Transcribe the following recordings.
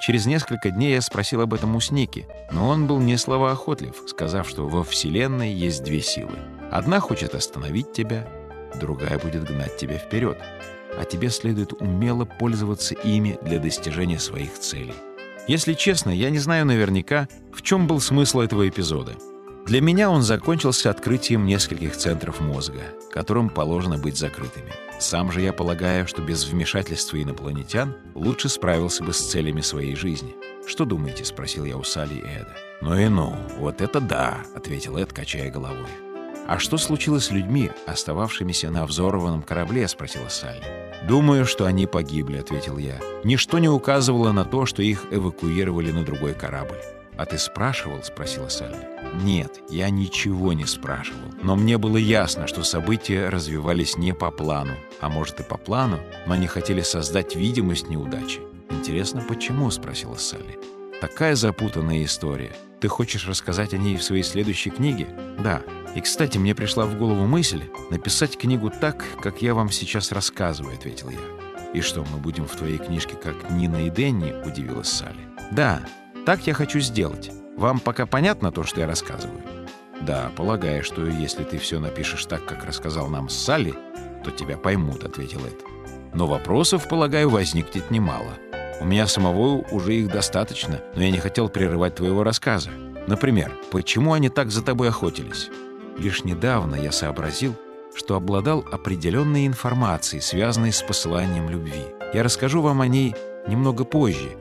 Через несколько дней я спросил об этом у Сники, но он был не словоохотлив, сказав, что во Вселенной есть две силы. Одна хочет остановить тебя, другая будет гнать тебя вперед, а тебе следует умело пользоваться ими для достижения своих целей. Если честно, я не знаю наверняка, в чем был смысл этого эпизода. Для меня он закончился открытием нескольких центров мозга, которым положено быть закрытыми. Сам же я полагаю, что без вмешательства инопланетян лучше справился бы с целями своей жизни. «Что думаете?» — спросил я у Салли и Эда. «Ну и ну, вот это да!» — ответил Эд, качая головой. «А что случилось с людьми, остававшимися на взорванном корабле?» — спросила Салли. «Думаю, что они погибли», — ответил я. «Ничто не указывало на то, что их эвакуировали на другой корабль». «А ты спрашивал?» — спросила Салли. «Нет, я ничего не спрашивал. Но мне было ясно, что события развивались не по плану. А может и по плану, но они хотели создать видимость неудачи. «Интересно, почему?» — спросила Салли. «Такая запутанная история. Ты хочешь рассказать о ней в своей следующей книге?» «Да. И, кстати, мне пришла в голову мысль написать книгу так, как я вам сейчас рассказываю», — ответил я. «И что, мы будем в твоей книжке как Нина и Денни?» — удивилась Салли. «Да, так я хочу сделать. Вам пока понятно то, что я рассказываю? Да, полагаю, что если ты все напишешь так, как рассказал нам Салли, то тебя поймут, ответил Эд. Но вопросов, полагаю, возникнет немало. У меня самого уже их достаточно, но я не хотел прерывать твоего рассказа. Например, почему они так за тобой охотились? Лишь недавно я сообразил, что обладал определенной информацией, связанной с посыланием любви. Я расскажу вам о ней немного позже,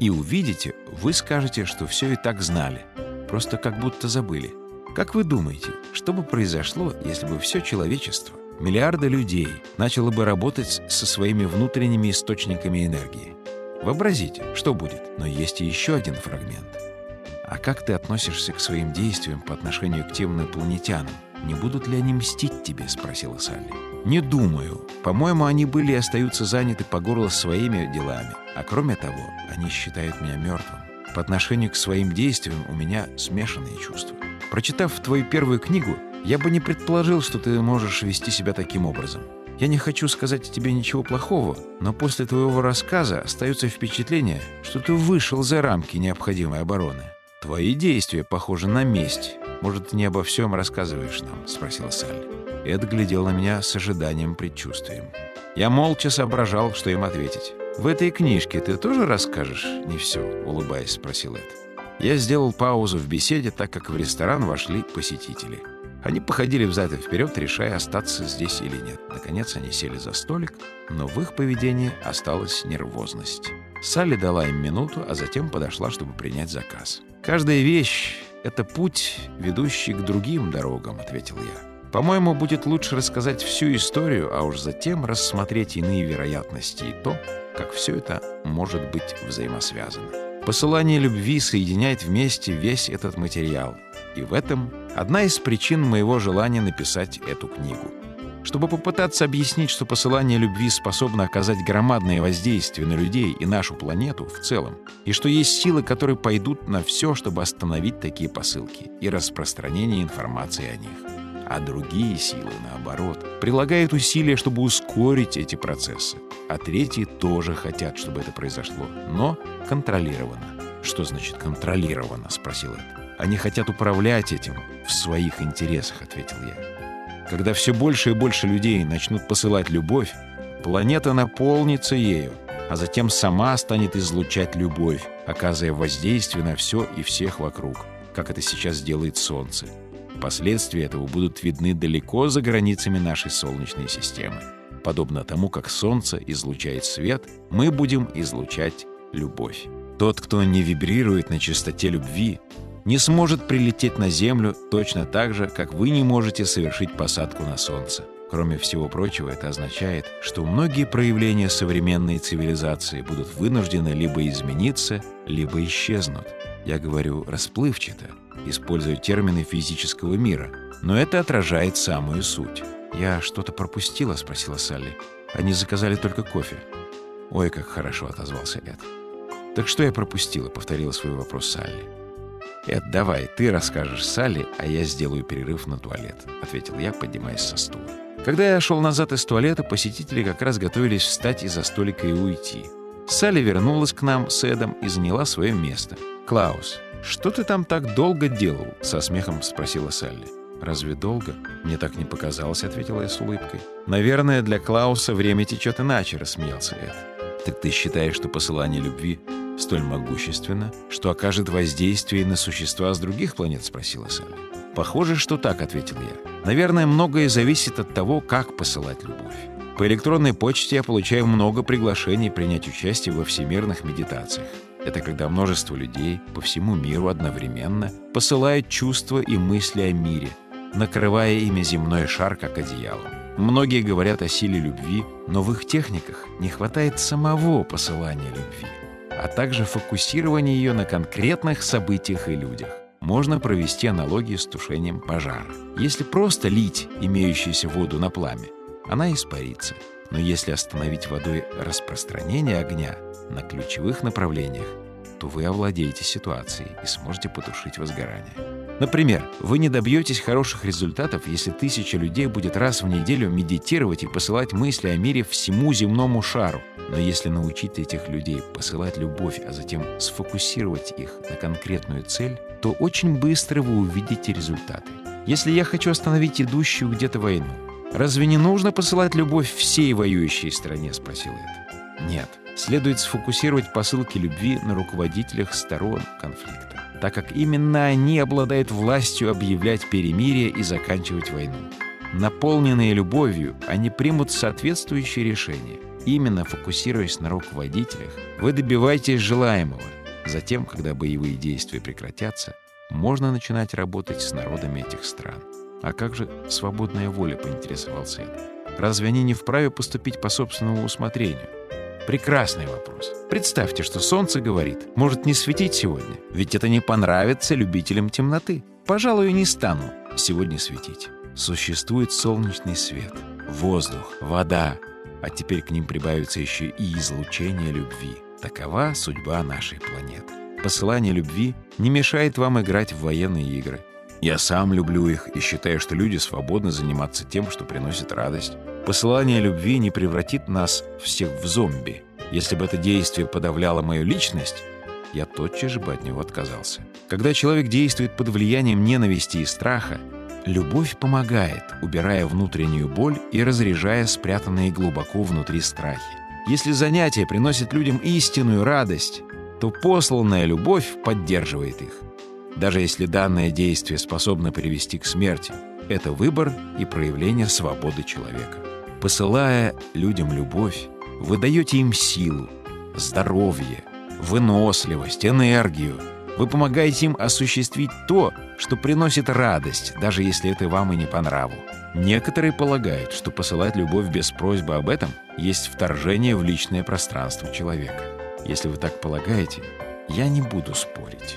и увидите, вы скажете, что все и так знали, просто как будто забыли. Как вы думаете, что бы произошло, если бы все человечество, миллиарды людей, начало бы работать со своими внутренними источниками энергии? Вообразите, что будет. Но есть и еще один фрагмент. А как ты относишься к своим действиям по отношению к тем инопланетянам? «Не будут ли они мстить тебе?» — спросила Салли. «Не думаю. По-моему, они были и остаются заняты по горло своими делами. А кроме того, они считают меня мертвым. По отношению к своим действиям у меня смешанные чувства. Прочитав твою первую книгу, я бы не предположил, что ты можешь вести себя таким образом. Я не хочу сказать тебе ничего плохого, но после твоего рассказа остается впечатление, что ты вышел за рамки необходимой обороны. Твои действия похожи на месть, «Может, не обо всем рассказываешь нам?» — спросила Салли. Эд глядел на меня с ожиданием, предчувствием. Я молча соображал, что им ответить. «В этой книжке ты тоже расскажешь не все?» — улыбаясь, спросил Эд. Я сделал паузу в беседе, так как в ресторан вошли посетители. Они походили взад и вперед, решая, остаться здесь или нет. Наконец они сели за столик, но в их поведении осталась нервозность. Салли дала им минуту, а затем подошла, чтобы принять заказ. «Каждая вещь это путь, ведущий к другим дорогам», — ответил я. «По-моему, будет лучше рассказать всю историю, а уж затем рассмотреть иные вероятности и то, как все это может быть взаимосвязано. Посылание любви соединяет вместе весь этот материал, и в этом одна из причин моего желания написать эту книгу чтобы попытаться объяснить, что посылание любви способно оказать громадное воздействие на людей и нашу планету в целом, и что есть силы, которые пойдут на все, чтобы остановить такие посылки и распространение информации о них. А другие силы, наоборот, прилагают усилия, чтобы ускорить эти процессы. А третьи тоже хотят, чтобы это произошло, но контролированно. «Что значит контролированно?» — спросил Эд. «Они хотят управлять этим в своих интересах», — ответил я. Когда все больше и больше людей начнут посылать любовь, планета наполнится ею, а затем сама станет излучать любовь, оказывая воздействие на все и всех вокруг, как это сейчас делает Солнце. Последствия этого будут видны далеко за границами нашей Солнечной системы. Подобно тому, как Солнце излучает свет, мы будем излучать любовь. Тот, кто не вибрирует на частоте любви, не сможет прилететь на Землю точно так же, как вы не можете совершить посадку на Солнце. Кроме всего прочего, это означает, что многие проявления современной цивилизации будут вынуждены либо измениться, либо исчезнут. Я говорю расплывчато, используя термины физического мира, но это отражает самую суть. «Я что-то пропустила?» — спросила Салли. «Они заказали только кофе». «Ой, как хорошо!» — отозвался Эд. «Так что я пропустила?» — повторила свой вопрос Салли. «Эд, давай, ты расскажешь Салли, а я сделаю перерыв на туалет», — ответил я, поднимаясь со стула. Когда я шел назад из туалета, посетители как раз готовились встать из-за столика и уйти. Салли вернулась к нам с Эдом и заняла свое место. «Клаус, что ты там так долго делал?» — со смехом спросила Салли. «Разве долго?» «Мне так не показалось», — ответила я с улыбкой. «Наверное, для Клауса время течет иначе», — рассмеялся Эд. «Так ты считаешь, что посылание любви столь могущественно, что окажет воздействие на существа с других планет?» — спросила Салли. «Похоже, что так», — ответил я. «Наверное, многое зависит от того, как посылать любовь. По электронной почте я получаю много приглашений принять участие во всемирных медитациях. Это когда множество людей по всему миру одновременно посылают чувства и мысли о мире, накрывая ими земной шар как одеялом. Многие говорят о силе любви, но в их техниках не хватает самого посылания любви, а также фокусирования ее на конкретных событиях и людях. Можно провести аналогию с тушением пожара. Если просто лить имеющуюся воду на пламя, она испарится. Но если остановить водой распространение огня на ключевых направлениях, то вы овладеете ситуацией и сможете потушить возгорание. Например, вы не добьетесь хороших результатов, если тысяча людей будет раз в неделю медитировать и посылать мысли о мире всему земному шару. Но если научить этих людей посылать любовь, а затем сфокусировать их на конкретную цель, то очень быстро вы увидите результаты. Если я хочу остановить идущую где-то войну, «Разве не нужно посылать любовь всей воюющей стране?» — спросил Эд. «Нет. Следует сфокусировать посылки любви на руководителях сторон конфликта, так как именно они обладают властью объявлять перемирие и заканчивать войну. Наполненные любовью, они примут соответствующие решения. Именно фокусируясь на руководителях, вы добиваетесь желаемого. Затем, когда боевые действия прекратятся, можно начинать работать с народами этих стран. А как же свободная воля, поинтересовался Эд. Разве они не вправе поступить по собственному усмотрению? Прекрасный вопрос. Представьте, что солнце говорит, может не светить сегодня, ведь это не понравится любителям темноты. Пожалуй, не стану сегодня светить. Существует солнечный свет, воздух, вода, а теперь к ним прибавится еще и излучение любви. Такова судьба нашей планеты. Посылание любви не мешает вам играть в военные игры – я сам люблю их и считаю, что люди свободны заниматься тем, что приносит радость. Посылание любви не превратит нас всех в зомби. Если бы это действие подавляло мою личность, я тотчас же бы от него отказался. Когда человек действует под влиянием ненависти и страха, любовь помогает, убирая внутреннюю боль и разряжая спрятанные глубоко внутри страхи. Если занятие приносит людям истинную радость, то посланная любовь поддерживает их. Даже если данное действие способно привести к смерти, это выбор и проявление свободы человека. Посылая людям любовь, вы даете им силу, здоровье, выносливость, энергию. Вы помогаете им осуществить то, что приносит радость, даже если это вам и не по нраву. Некоторые полагают, что посылать любовь без просьбы об этом есть вторжение в личное пространство человека. Если вы так полагаете, я не буду спорить.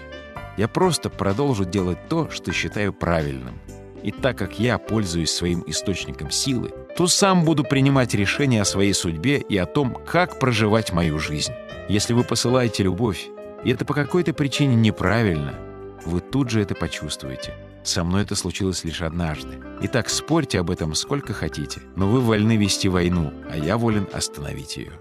Я просто продолжу делать то, что считаю правильным. И так как я пользуюсь своим источником силы, то сам буду принимать решения о своей судьбе и о том, как проживать мою жизнь. Если вы посылаете любовь, и это по какой-то причине неправильно, вы тут же это почувствуете. Со мной это случилось лишь однажды. Итак, спорьте об этом сколько хотите, но вы вольны вести войну, а я волен остановить ее.